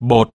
bột.